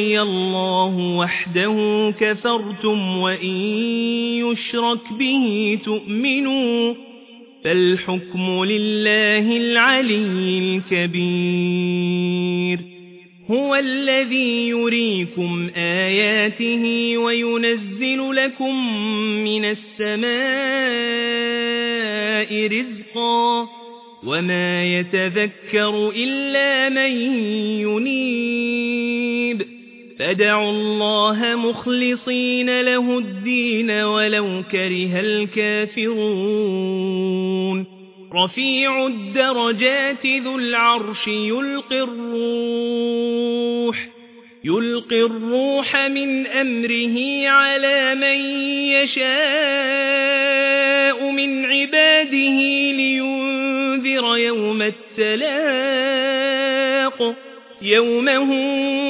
دعي الله وحده كفرتم وإن يشرك به تؤمنوا فالحكم لله العلي الكبير هو الذي يريكم آياته وينزل لكم من السماء رزقاً وما يتذكر إلا من ينيب فدعوا الله مخلصين له الدين ولو كره الكافرون. رفيع الدرجات ذو العرش يلقي الروح يلقي الروح من أمره على من يشاء من عباده لينذر يوم التلاق. يوم هم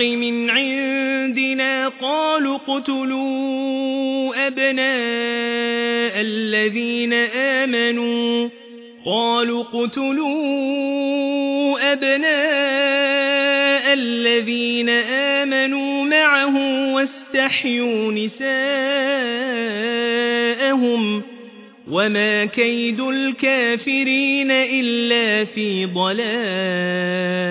من عندنا قالوا اقتلوا أبناء الذين آمنوا. قالوا اقتلوا أبناء الذين آمنوا معه واستحيوا نساءهم. وما كيد الكافرين إلا في ضلال.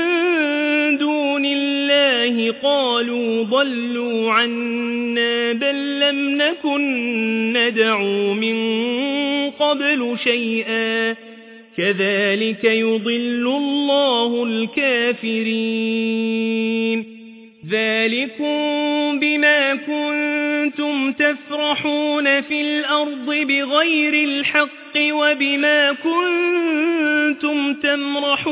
قالوا ضلوا عنا بل لم نكن ندعو من قبل شيئا كذلك يضل الله الكافرين. ذلكم بما كنتم تفرحون في الأرض بغير الحق وبما كنتم تمرحون.